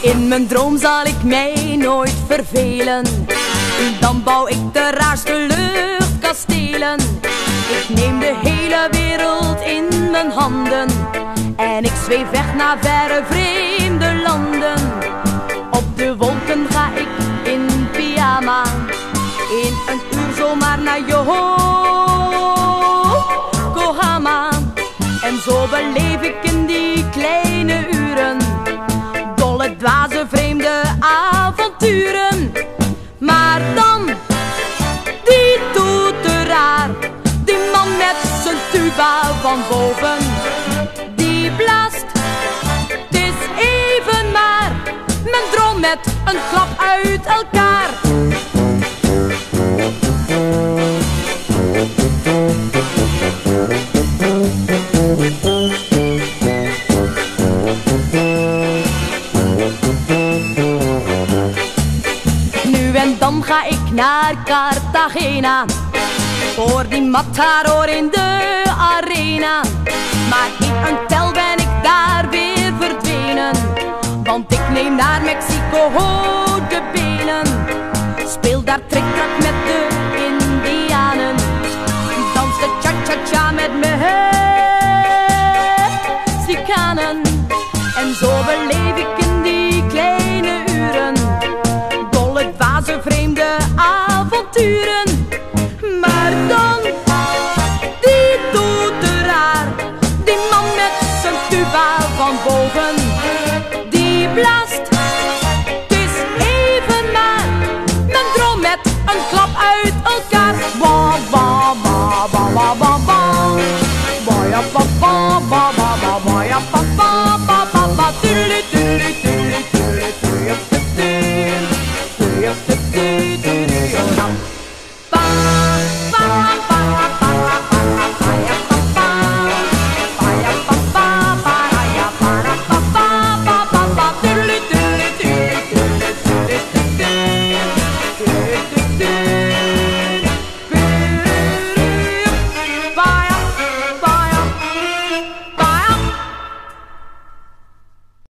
In mijn droom zal ik mij nooit vervelen. Dan bouw ik de raarste luchtkastelen. Ik neem de hele wereld in mijn handen. En ik zweef weg naar verre vreemde landen. Op de wolken ga ik in pyjama. In een uur zomaar naar Yokohama. En zo beleef van boven, die blaast. Het is even maar, mijn droom met een klap uit elkaar. Nu en dan ga ik naar Cartagena Voor die matador in de arena. Maar in een tel ben ik daar weer verdwenen. Want ik neem naar Mexico de benen. Speel daar triktrak met de indianen. Dans de cha-cha-cha met Mexicanen. En zo beleef tuba van boven, die blaast. Het is even maar, mijn droom met een klap uit elkaar. Ba, ba, ba, ba, ba, ba, ba, ba, ba, ba, ba, ba,